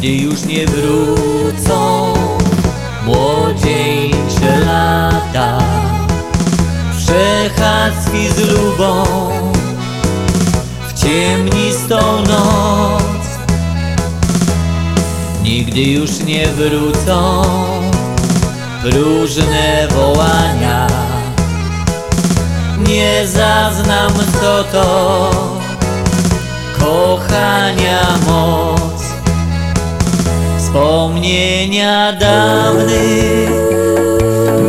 Nigdy już nie wrócą młodzieńcze lata. Przechadzki z lubą w ciemnistą noc. Nigdy już nie wrócą próżne wołania. Nie zaznam co to Wspomnienia dawnych,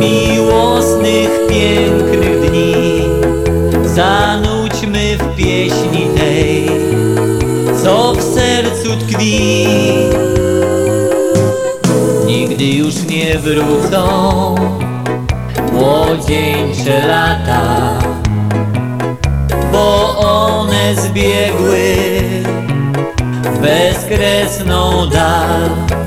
miłosnych, pięknych dni. Zanudźmy w pieśni tej, co w sercu tkwi. Nigdy już nie wrócą młodzieńcze lata Bo one zbiegły bezkresną dal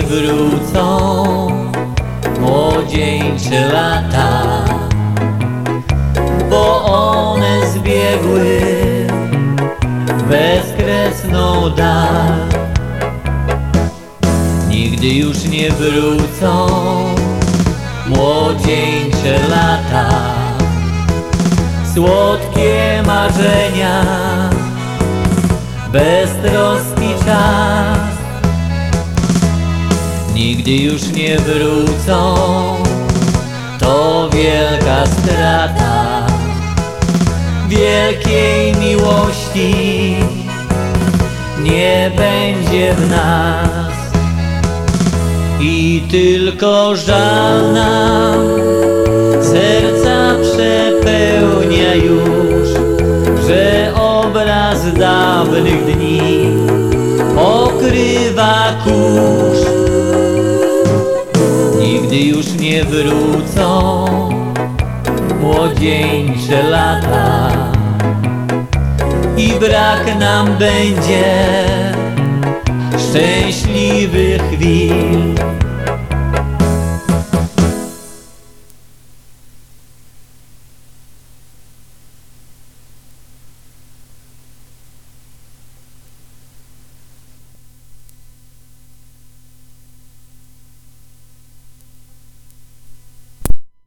nie wrócą młodzieńcze lata Bo one zbiegły bezkresną dal Nigdy już nie wrócą młodzieńcze lata. Słodkie marzenia beztroski czas Nigdy już nie wrócą. To wielka strata Wielkiej miłości. Nie będzie w nas I tylko żal nam Serca przepełnia już Że obraz dawnych dni Pokrywa kurz Nigdy już nie wrócą młodzieńcze lata I brak nam będzie szczęśliwych chwil